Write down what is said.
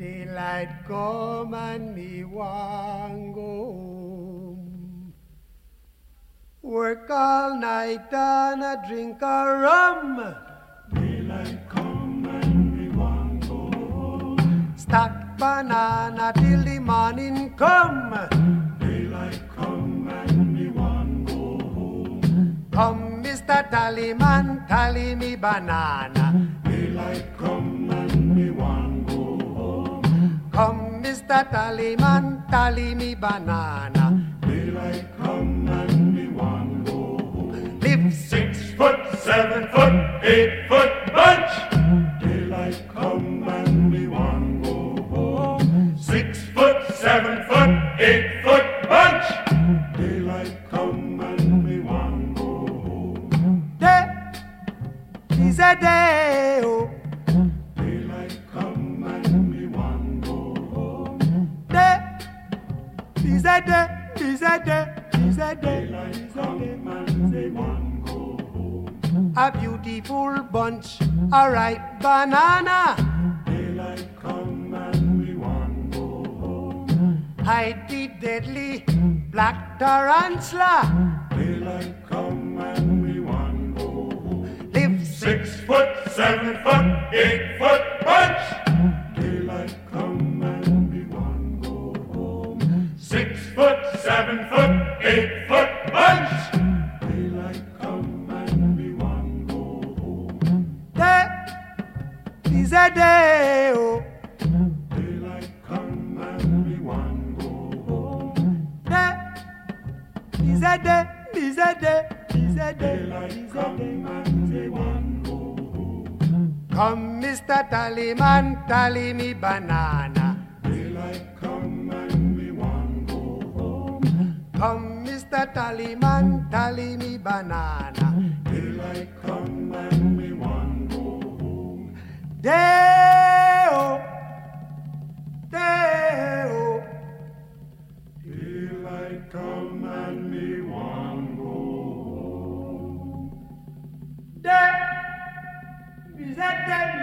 Daylight come and me want go home. Work all night and a drink a rum. Daylight come and me want go home. Stack banana till the morning come. Come, Mr. Tallyman, tally me banana. Daylight come and me want go home. Come, Mr. Tallyman, tally me banana. Daylight come and me want go home. Live Six foot, seven foot, eight foot bunch. Daylight come and me want go home. Six foot, seven foot, eight is a day. Oh, Daylight come and me want go home. day is a day, is a day, is a day, Daylight come and me want go home. A beautiful bunch, a ripe banana. Daylight come and me want go home. Hide the deadly black tarantula. Is a day. Oh, Daylight come and me want go home. day is a day, is a day, is a day, Daylight is a day. Come, Mr. Tallyman, tally me banana. Daylight come and me want go home. Come, Mr. Tallyman, tally me banana. Daylight come and me want go home. Day-o, day-o, Daylight come and me want Is that dead?